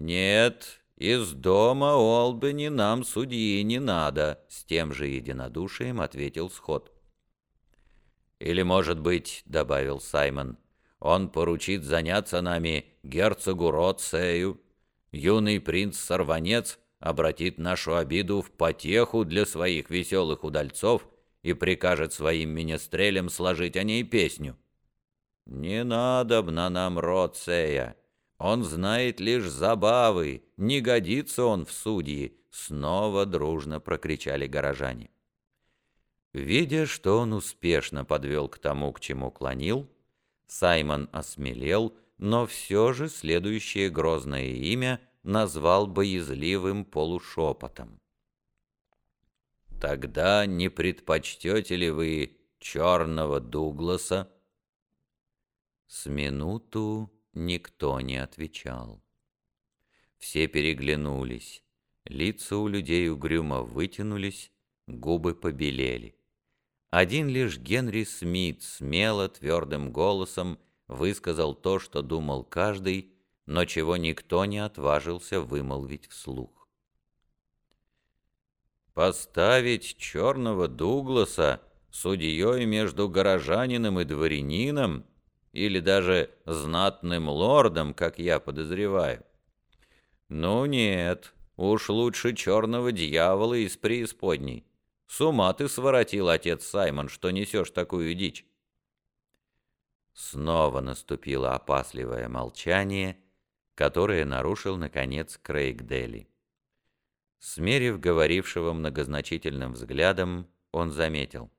«Нет, из дома Олбани нам судьи не надо», — с тем же единодушием ответил Сход. «Или, может быть, — добавил Саймон, — он поручит заняться нами герцогу Ротсею. Юный принц-сорванец обратит нашу обиду в потеху для своих веселых удальцов и прикажет своим министрелям сложить о ней песню». «Не надобно нам Ротсея. Он знает лишь забавы, не годится он в судьи», — снова дружно прокричали горожане. Видя, что он успешно подвел к тому, к чему клонил, Саймон осмелел, но все же следующее грозное имя назвал боязливым полушепотом. «Тогда не предпочтете ли вы черного Дугласа?» С минуту никто не отвечал. Все переглянулись, лица у людей угрюмо вытянулись, губы побелели. Один лишь Генри Смит смело, твердым голосом высказал то, что думал каждый, но чего никто не отважился вымолвить вслух. Поставить черного Дугласа судьей между горожанином и дворянином, или даже знатным лордом, как я подозреваю. Ну нет, уж лучше черного дьявола из преисподней. С ума ты своротил, отец Саймон, что несешь такую дичь. Снова наступило опасливое молчание, которое нарушил, наконец, Крейг Дели. Смерив говорившего многозначительным взглядом, он заметил.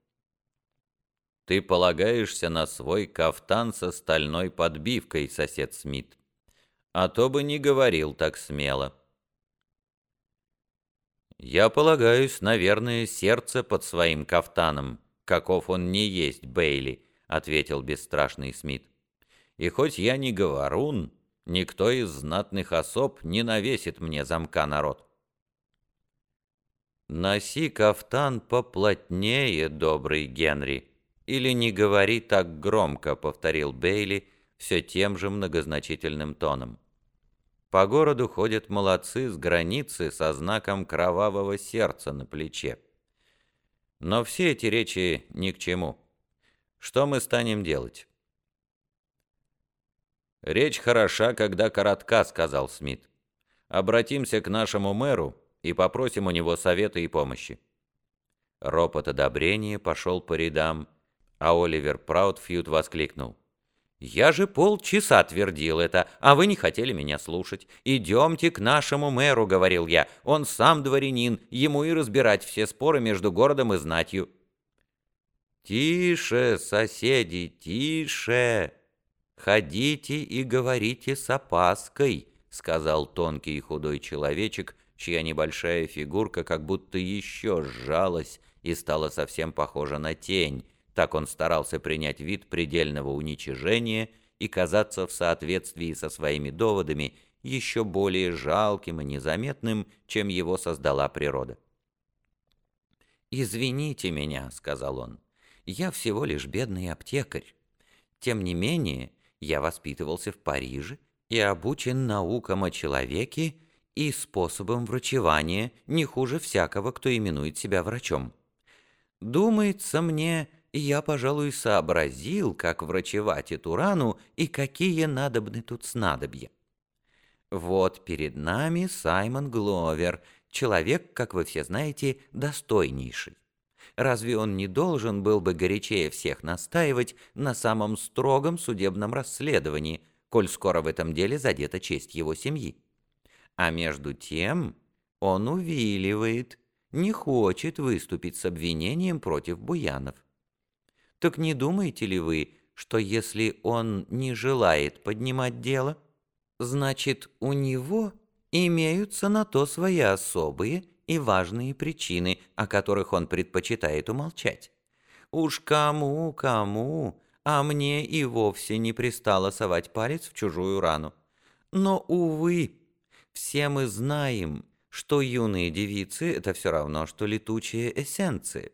«Ты полагаешься на свой кафтан со стальной подбивкой, сосед Смит. А то бы не говорил так смело». Я полагаюсь, наверное, сердце под своим кафтаном, каков он не есть, Бейли, ответил бесстрашный Смит. И хоть я не говорун, никто из знатных особ не навесит мне замка народ. Носи кафтан поплотнее, добрый Генри, или не говори так громко, повторил Бейли все тем же многозначительным тоном. По городу ходят молодцы с границы со знаком кровавого сердца на плече. Но все эти речи ни к чему. Что мы станем делать? «Речь хороша, когда коротка», — сказал Смит. «Обратимся к нашему мэру и попросим у него совета и помощи». Ропот одобрения пошел по рядам, а Оливер Праудфьюд воскликнул. «Я же полчаса твердил это, а вы не хотели меня слушать. Идемте к нашему мэру», — говорил я. «Он сам дворянин, ему и разбирать все споры между городом и знатью». «Тише, соседи, тише! Ходите и говорите с опаской», — сказал тонкий и худой человечек, чья небольшая фигурка как будто еще сжалась и стала совсем похожа на тень, так он старался принять вид предельного уничижения и казаться в соответствии со своими доводами еще более жалким и незаметным, чем его создала природа. «Извините меня», — сказал он, — «я всего лишь бедный аптекарь. Тем не менее, я воспитывался в Париже и обучен наукам о человеке и способам врачевания не хуже всякого, кто именует себя врачом. Думается мне, я, пожалуй, сообразил, как врачевать эту рану и какие надобны тут снадобья. Вот перед нами Саймон Гловер, человек, как вы все знаете, достойнейший. Разве он не должен был бы горячее всех настаивать на самом строгом судебном расследовании, коль скоро в этом деле задета честь его семьи? А между тем он увиливает, не хочет выступить с обвинением против Буянов. Так не думаете ли вы, что если он не желает поднимать дело, значит, у него имеются на то свои особые и важные причины, о которых он предпочитает умолчать? Уж кому, кому, а мне и вовсе не пристало совать палец в чужую рану. Но, увы, все мы знаем, что юные девицы — это все равно, что летучие эссенции.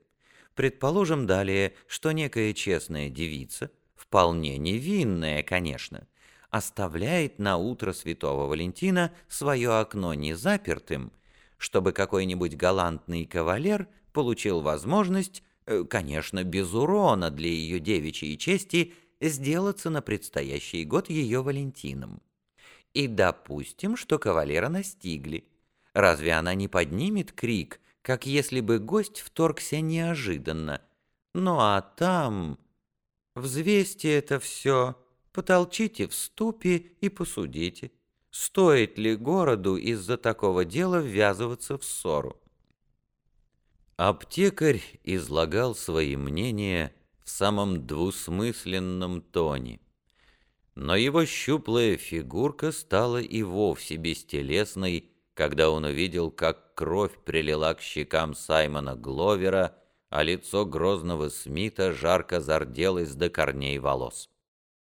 Предположим далее, что некая честная девица, вполне невинная, конечно, оставляет на утро святого Валентина свое окно незапертым, чтобы какой-нибудь галантный кавалер получил возможность, э, конечно, без урона для ее девичьей чести, сделаться на предстоящий год ее Валентином. И допустим, что кавалера настигли. Разве она не поднимет крик, как если бы гость вторгся неожиданно? Ну а там... Взвесьте это все, потолчите в ступе и посудите, стоит ли городу из-за такого дела ввязываться в ссору. Аптекарь излагал свои мнения в самом двусмысленном тоне. Но его щуплая фигурка стала и вовсе бестелесной, когда он увидел, как кровь прилила к щекам Саймона Гловера, а лицо грозного Смита жарко зарделось до корней волос.